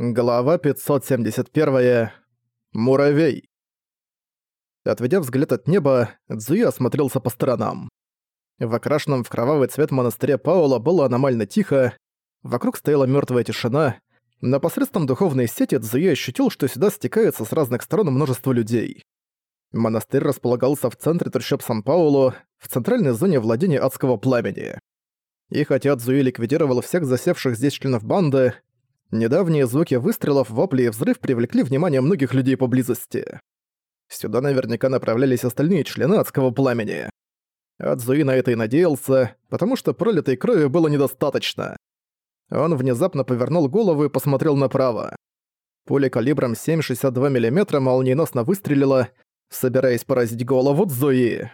Глава 571. Муравей. Отведя взгляд от неба, Цзуи осмотрелся по сторонам. В окрашенном в кровавый цвет монастыре Паула было аномально тихо, вокруг стояла мертвая тишина, но посредством духовной сети Цзуи ощутил, что сюда стекается с разных сторон множество людей. Монастырь располагался в центре трущоб Сан-Паулу, в центральной зоне владения адского пламени. И хотя Цзуи ликвидировал всех засевших здесь членов банды, Недавние звуки выстрелов, вопли и взрыв привлекли внимание многих людей поблизости. Сюда наверняка направлялись остальные члены адского пламени. Адзуи на это и надеялся, потому что пролитой крови было недостаточно. Он внезапно повернул голову и посмотрел направо. Пуля калибром 7,62 мм молниеносно выстрелила, собираясь поразить голову Цзуи.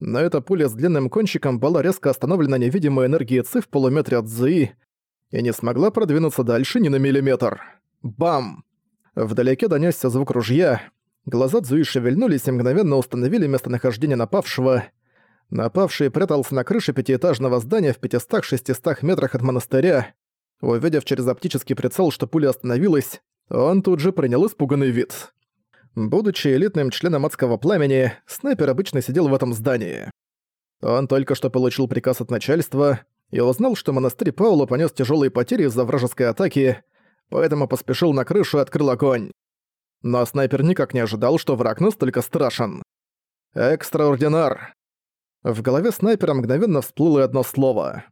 Но эта пуля с длинным кончиком была резко остановлена невидимой энергией Ци в полуметре от Цзуи, и не смогла продвинуться дальше ни на миллиметр. Бам! Вдалеке донёсся звук ружья. Глаза Цзуи шевельнулись и мгновенно установили местонахождение напавшего. Напавший прятался на крыше пятиэтажного здания в 500-600 метрах от монастыря. Увидев через оптический прицел, что пуля остановилась, он тут же принял испуганный вид. Будучи элитным членом адского пламени, снайпер обычно сидел в этом здании. Он только что получил приказ от начальства, и узнал, что монастырь Паула понес тяжелые потери из-за вражеской атаки, поэтому поспешил на крышу и открыл огонь. Но снайпер никак не ожидал, что враг настолько страшен. Экстраординар. В голове снайпера мгновенно всплыло одно слово.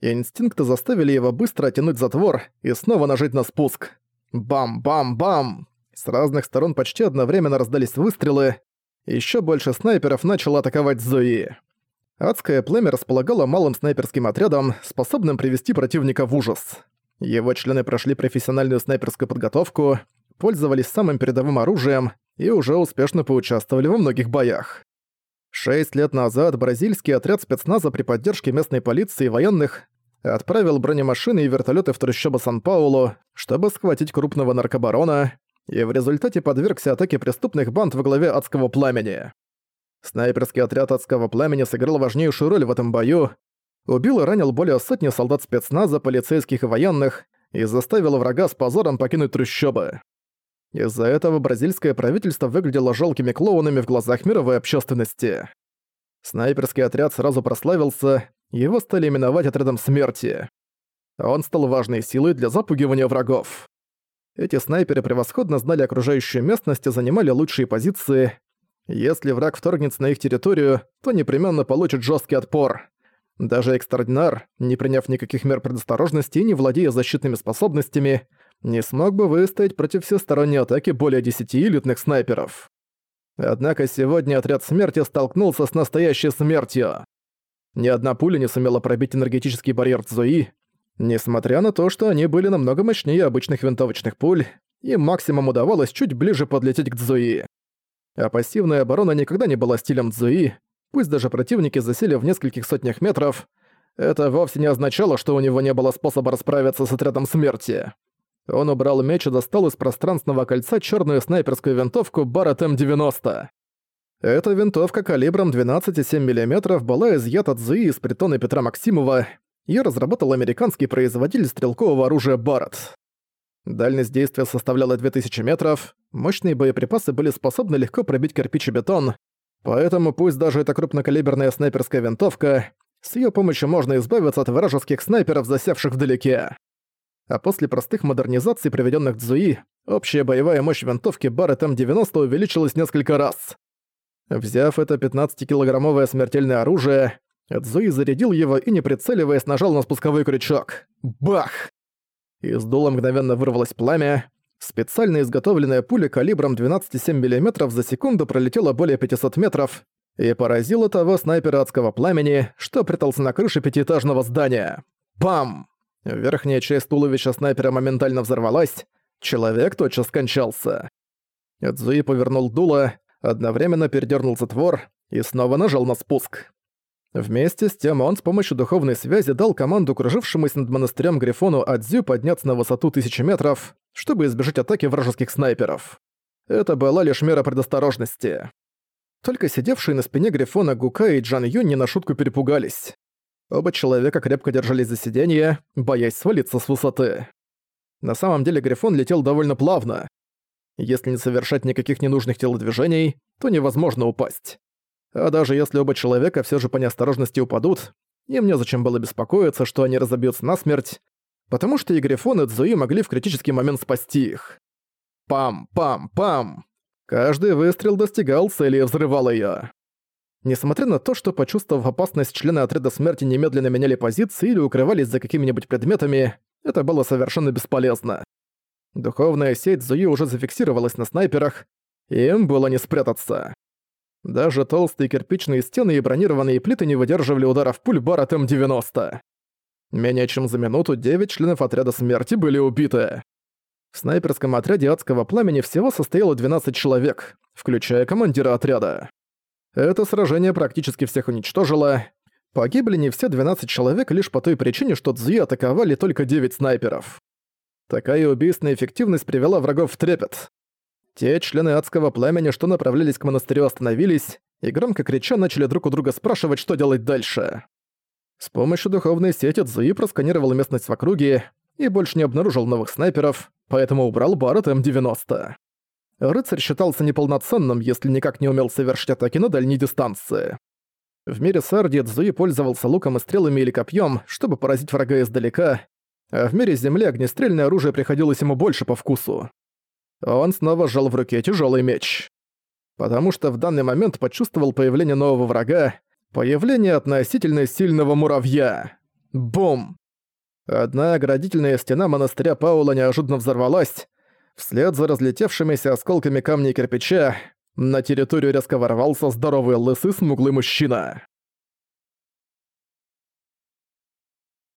Инстинкты заставили его быстро оттянуть затвор и снова нажать на спуск. Бам-бам-бам! С разных сторон почти одновременно раздались выстрелы. Еще больше снайперов начало атаковать Зои. Адское племя располагало малым снайперским отрядом, способным привести противника в ужас. Его члены прошли профессиональную снайперскую подготовку, пользовались самым передовым оружием и уже успешно поучаствовали во многих боях. Шесть лет назад бразильский отряд спецназа при поддержке местной полиции и военных отправил бронемашины и вертолеты в трущобы Сан-Паулу, чтобы схватить крупного наркобарона, и в результате подвергся атаке преступных банд во главе адского пламени. Снайперский отряд адского пламени сыграл важнейшую роль в этом бою, убил и ранил более сотни солдат спецназа, полицейских и военных и заставил врага с позором покинуть трущобы. Из-за этого бразильское правительство выглядело жалкими клоунами в глазах мировой общественности. Снайперский отряд сразу прославился, его стали именовать отрядом смерти. Он стал важной силой для запугивания врагов. Эти снайперы превосходно знали окружающую местность и занимали лучшие позиции, если враг вторгнется на их территорию, то непременно получит жесткий отпор. Даже экстраординар, не приняв никаких мер предосторожности и не владея защитными способностями, не смог бы выстоять против всесторонней атаки более 10 элитных снайперов. Однако сегодня отряд смерти столкнулся с настоящей смертью. Ни одна пуля не сумела пробить энергетический барьер Цзуи, несмотря на то, что они были намного мощнее обычных винтовочных пуль, им максимум удавалось чуть ближе подлететь к Цзуи. А пассивная оборона никогда не была стилем Цзуи, пусть даже противники засели в нескольких сотнях метров, это вовсе не означало, что у него не было способа расправиться с отрядом смерти. Он убрал меч и достал из пространственного кольца черную снайперскую винтовку Баррет М90. Эта винтовка калибром 12,7 мм была изъята Цзуи из притона Петра Максимова, Её разработал американский производитель стрелкового оружия Баррет. Дальность действия составляла 2000 метров, мощные боеприпасы были способны легко пробить кирпич и бетон, поэтому пусть даже это крупнокалиберная снайперская винтовка, с её помощью можно избавиться от вражеских снайперов, засевших вдалеке. А после простых модернизаций, проведённых Цзуи, общая боевая мощь винтовки Баррет М90 увеличилась несколько раз. Взяв это 15-килограммовое смертельное оружие, Цзуи зарядил его и, не прицеливаясь, нажал на спусковой крючок. Бах! Из дула мгновенно вырвалось пламя. Специально изготовленная пуля калибром 12,7 мм за секунду пролетела более 500 метров и поразила того снайпера адского пламени, что прятался на крыше пятиэтажного здания. Бам! Верхняя часть туловища снайпера моментально взорвалась, человек тотчас скончался. Эдзуи повернул дуло, одновременно передернул затвор и снова нажал на спуск. Вместе с тем он с помощью духовной связи дал команду кружившемуся над монастырем Грифону Адзю подняться на высоту тысячи метров, чтобы избежать атаки вражеских снайперов. Это была лишь мера предосторожности. Только сидевшие на спине Грифона Гука и Джан Юнь не на шутку перепугались. Оба человека крепко держались за сиденье, боясь свалиться с высоты. На самом деле Грифон летел довольно плавно. Если не совершать никаких ненужных телодвижений, то невозможно упасть. А даже если оба человека все же по неосторожности упадут, им незачем было беспокоиться, что они разобьются насмерть, потому что и Грифон, и Цзуи могли в критический момент спасти их. Пам-пам-пам! Каждый выстрел достигал цели и взрывал её. Несмотря на то, что, почувствовав опасность, члены отряда смерти немедленно меняли позиции или укрывались за какими-нибудь предметами, это было совершенно бесполезно. Духовная сеть Зуи уже зафиксировалась на снайперах, и им было не спрятаться. Даже толстые кирпичные стены и бронированные плиты не выдерживали ударов пуль Барат М-90. Менее чем за минуту девять членов отряда смерти были убиты. В снайперском отряде адского пламени всего состояло 12 человек, включая командира отряда. Это сражение практически всех уничтожило. Погибли не все 12 человек лишь по той причине, что Цзуи атаковали только 9 снайперов. Такая убийственная эффективность привела врагов в трепет. Те члены адского пламени, что направлялись к монастырю, остановились и громко крича начали друг у друга спрашивать, что делать дальше. С помощью духовной сети Цзуи просканировал местность в округе и больше не обнаружил новых снайперов, поэтому убрал Барретт М-90. Рыцарь считался неполноценным, если никак не умел совершить атаки на дальней дистанции. В мире Сарди Цзуи пользовался луком и стрелами или копьем, чтобы поразить врага издалека, а в мире Земли огнестрельное оружие приходилось ему больше по вкусу. Он снова сжал в руке тяжелый меч. Потому что в данный момент почувствовал появление нового врага, появление относительно сильного муравья. Бум! Одна оградительная стена монастыря Паула неожиданно взорвалась. Вслед за разлетевшимися осколками камня и кирпича на территорию резко ворвался здоровый лысый смуглый мужчина.